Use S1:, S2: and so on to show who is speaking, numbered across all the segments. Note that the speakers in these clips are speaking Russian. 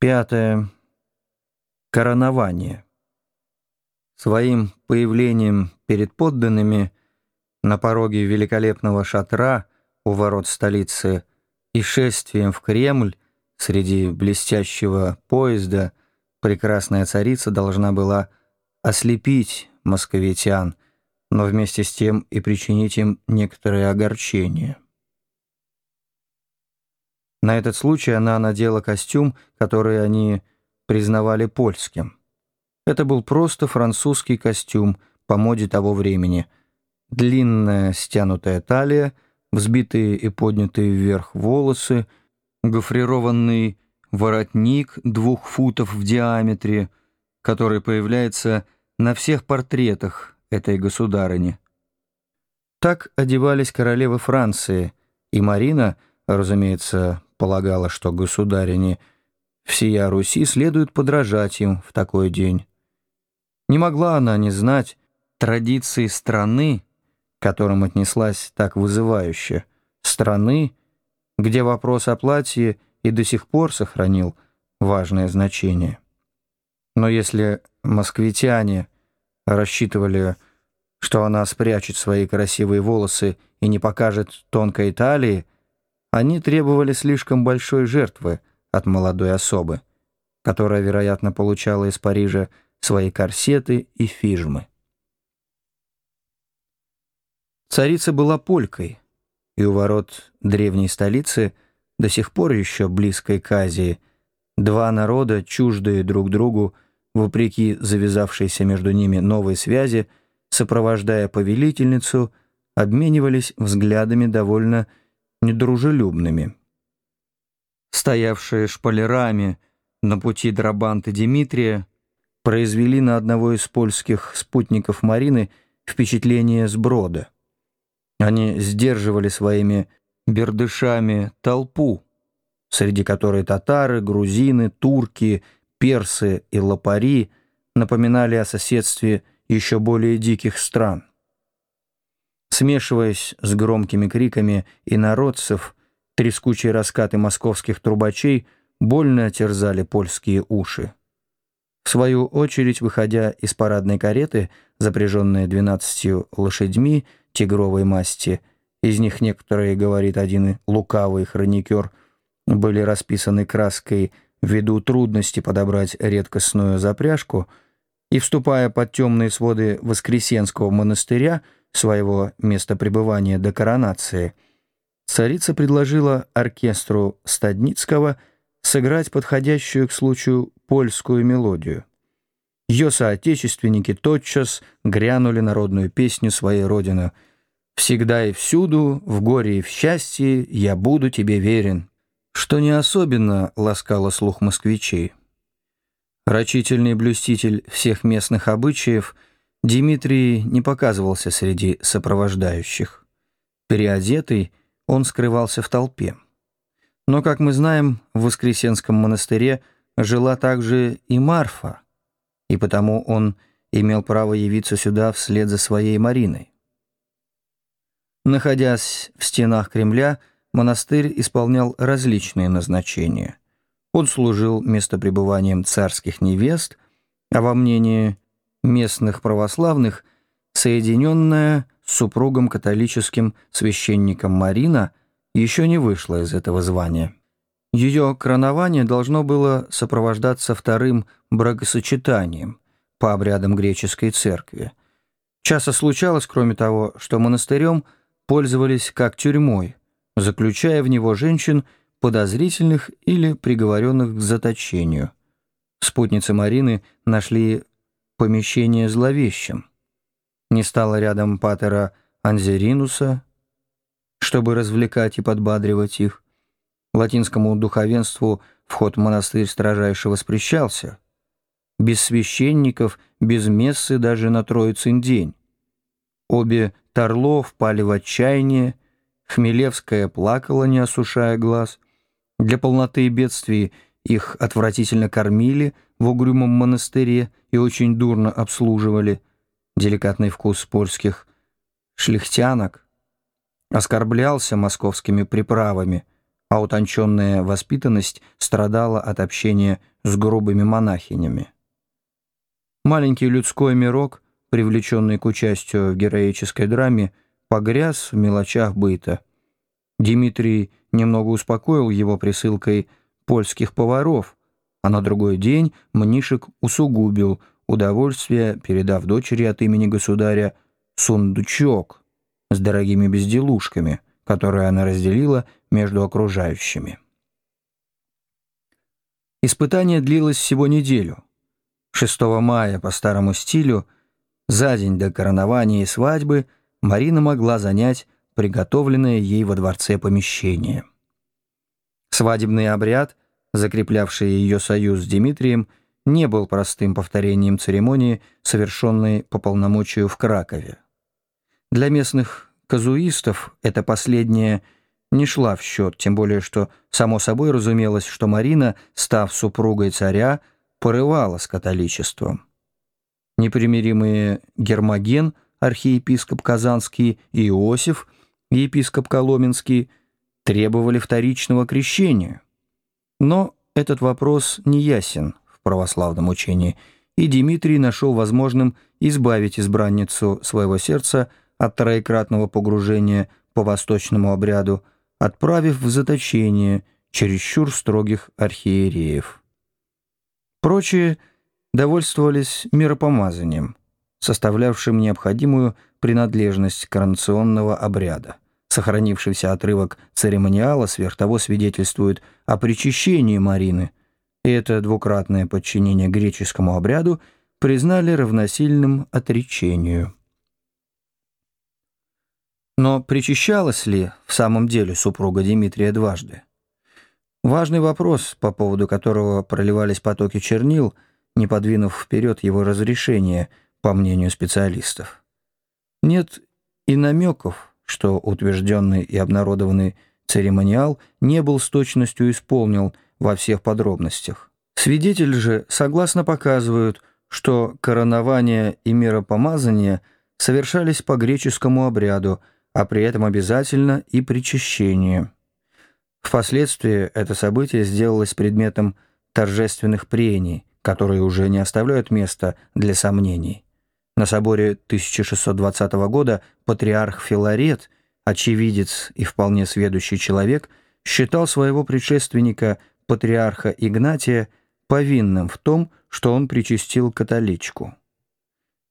S1: Пятое. Коронование. Своим появлением перед подданными на пороге великолепного шатра у ворот столицы и шествием в Кремль среди блестящего поезда прекрасная царица должна была ослепить московитян, но вместе с тем и причинить им некоторое огорчение. На этот случай она надела костюм, который они признавали польским. Это был просто французский костюм по моде того времени. Длинная стянутая талия, взбитые и поднятые вверх волосы, гофрированный воротник двух футов в диаметре, который появляется на всех портретах этой государыни. Так одевались королевы Франции, и Марина, разумеется, полагала, что государине всея Руси следует подражать им в такой день. Не могла она не знать традиции страны, к которым отнеслась так вызывающе, страны, где вопрос о платье и до сих пор сохранил важное значение. Но если москвитяне рассчитывали, что она спрячет свои красивые волосы и не покажет тонкой талии, они требовали слишком большой жертвы от молодой особы, которая, вероятно, получала из Парижа свои корсеты и фижмы. Царица была полькой, и у ворот древней столицы, до сих пор еще близкой к Азии, два народа, чуждые друг другу, вопреки завязавшейся между ними новой связи, сопровождая повелительницу, обменивались взглядами довольно недружелюбными. Стоявшие шпалерами на пути Драбанта Дмитрия произвели на одного из польских спутников Марины впечатление сброда. Они сдерживали своими бердышами толпу, среди которой татары, грузины, турки, персы и лопари напоминали о соседстве еще более диких стран. Смешиваясь с громкими криками инородцев, трескучие раскаты московских трубачей больно терзали польские уши. В свою очередь, выходя из парадной кареты, запряженной двенадцатью лошадьми тигровой масти, из них некоторые, говорит один лукавый хроникер, были расписаны краской ввиду трудности подобрать редкостную запряжку, и, вступая под темные своды Воскресенского монастыря, своего места пребывания до коронации, царица предложила оркестру Стадницкого сыграть подходящую к случаю польскую мелодию. Ее соотечественники тотчас грянули народную песню своей родины «Всегда и всюду, в горе и в счастье, я буду тебе верен», что не особенно ласкало слух москвичей. Рачительный блюститель всех местных обычаев – Дмитрий не показывался среди сопровождающих. Переодетый, он скрывался в толпе. Но, как мы знаем, в Воскресенском монастыре жила также и Марфа, и потому он имел право явиться сюда вслед за своей Мариной. Находясь в стенах Кремля, монастырь исполнял различные назначения. Он служил местопребыванием царских невест, а во мнении местных православных, соединенная с супругом католическим священником Марина, еще не вышла из этого звания. Ее коронование должно было сопровождаться вторым бракосочетанием по обрядам греческой церкви. Часто случалось, кроме того, что монастырем пользовались как тюрьмой, заключая в него женщин, подозрительных или приговоренных к заточению. Спутницы Марины нашли помещение зловещим. Не стало рядом патера Анзеринуса, чтобы развлекать и подбадривать их. Латинскому духовенству вход в монастырь строжайше воспрещался. Без священников, без мессы даже на Троицын день. Обе Торло впали в отчаяние, Хмелевская плакала, не осушая глаз. Для полноты бедствий их отвратительно кормили в угрюмом монастыре и очень дурно обслуживали. Деликатный вкус польских шляхтянок оскорблялся московскими приправами, а утонченная воспитанность страдала от общения с грубыми монахинями. Маленький людской мирок, привлеченный к участию в героической драме, погряз в мелочах быта. Дмитрий немного успокоил его присылкой польских поваров, а на другой день Мнишек усугубил удовольствие, передав дочери от имени государя сундучок с дорогими безделушками, которые она разделила между окружающими. Испытание длилось всего неделю. 6 мая по старому стилю, за день до коронования и свадьбы, Марина могла занять приготовленное ей во дворце помещение. Свадебный обряд, закреплявший ее союз с Дмитрием, не был простым повторением церемонии, совершенной по полномочию в Кракове. Для местных казуистов это последнее не шла в счет, тем более что, само собой разумелось, что Марина, став супругой царя, порывала с католичеством. Непримиримые Гермоген, архиепископ Казанский, и Иосиф, епископ Коломенский, требовали вторичного крещения. Но этот вопрос не ясен в православном учении, и Дмитрий нашел возможным избавить избранницу своего сердца от троекратного погружения по восточному обряду, отправив в заточение чересчур строгих архиереев. Прочие довольствовались миропомазанием, составлявшим необходимую принадлежность коронационного обряда. Сохранившийся отрывок церемониала сверх того свидетельствует о причащении Марины, и это двукратное подчинение греческому обряду признали равносильным отречению. Но причащалась ли в самом деле супруга Дмитрия дважды? Важный вопрос, по поводу которого проливались потоки чернил, не подвинув вперед его разрешение, по мнению специалистов. Нет и намеков, что утвержденный и обнародованный церемониал не был с точностью исполнен во всех подробностях. Свидетели же согласно показывают, что коронование и миропомазание совершались по греческому обряду – а при этом обязательно и причащение. Впоследствии это событие сделалось предметом торжественных прений, которые уже не оставляют места для сомнений. На соборе 1620 года патриарх Филарет, очевидец и вполне сведущий человек, считал своего предшественника, патриарха Игнатия, повинным в том, что он причастил католичку.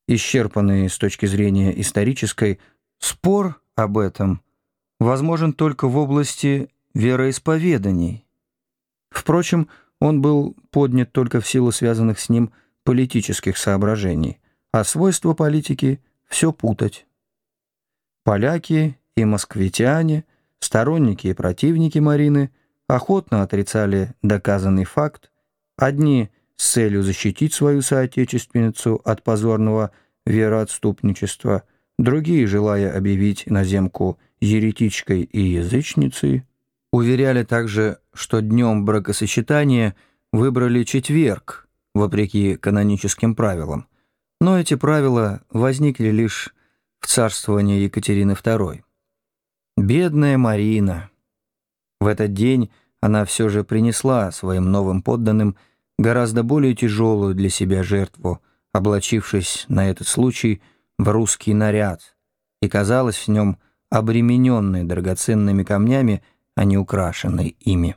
S1: Исчерпанный с точки зрения исторической спор об этом возможен только в области вероисповеданий. Впрочем, он был поднят только в силу связанных с ним политических соображений, а свойство политики — все путать. Поляки и москвитяне, сторонники и противники Марины охотно отрицали доказанный факт, одни с целью защитить свою соотечественницу от позорного вероотступничества — Другие, желая объявить наземку еретичкой и язычницей, уверяли также, что днем бракосочетания выбрали четверг, вопреки каноническим правилам. Но эти правила возникли лишь в царствовании Екатерины II. Бедная Марина! В этот день она все же принесла своим новым подданным гораздо более тяжелую для себя жертву, облачившись на этот случай – в русский наряд и казалась в нем обремененной драгоценными камнями, а не украшенной ими.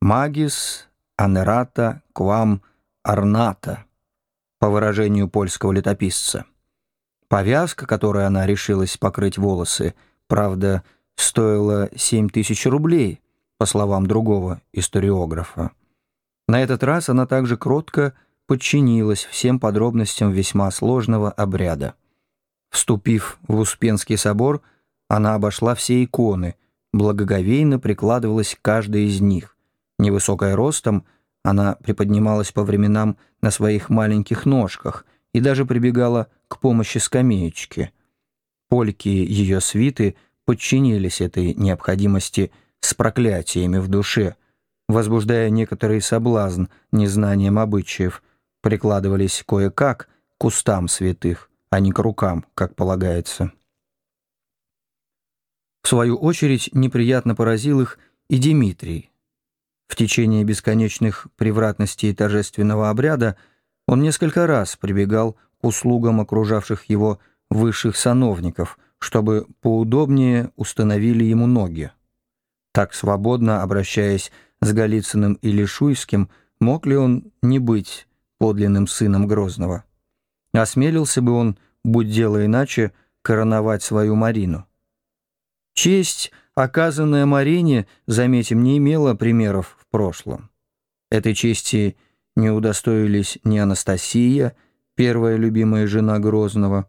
S1: «Магис анерата квам орната», по выражению польского летописца. Повязка, которой она решилась покрыть волосы, правда, стоила 7 тысяч рублей, по словам другого историографа. На этот раз она также кротко подчинилась всем подробностям весьма сложного обряда. Вступив в Успенский собор, она обошла все иконы, благоговейно прикладывалась к каждой из них. Невысокая ростом, она приподнималась по временам на своих маленьких ножках и даже прибегала к помощи скамеечки. Польки ее свиты подчинились этой необходимости с проклятиями в душе, возбуждая некоторый соблазн незнанием обычаев, прикладывались кое-как к устам святых а не к рукам, как полагается. В свою очередь неприятно поразил их и Дмитрий. В течение бесконечных превратностей торжественного обряда он несколько раз прибегал к услугам окружавших его высших сановников, чтобы поудобнее установили ему ноги. Так свободно обращаясь с Голицыным или Шуйским, мог ли он не быть подлинным сыном Грозного? Осмелился бы он, будь дело иначе, короновать свою Марину. Честь, оказанная Марине, заметим, не имела примеров в прошлом. Этой чести не удостоились ни Анастасия, первая любимая жена Грозного,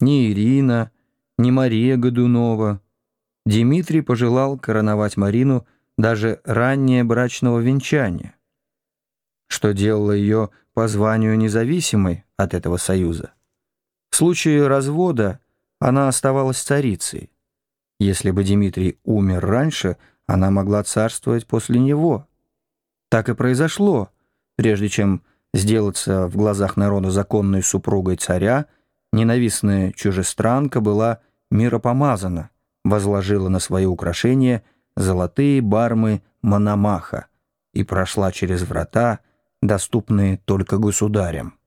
S1: ни Ирина, ни Мария Годунова. Дмитрий пожелал короновать Марину даже раннее брачного венчания, что делало ее по званию независимой от этого союза. В случае развода она оставалась царицей. Если бы Дмитрий умер раньше, она могла царствовать после него. Так и произошло. Прежде чем сделаться в глазах народа законной супругой царя, ненавистная чужестранка была миропомазана, возложила на свои украшения золотые бармы Мономаха и прошла через врата, доступные только государям.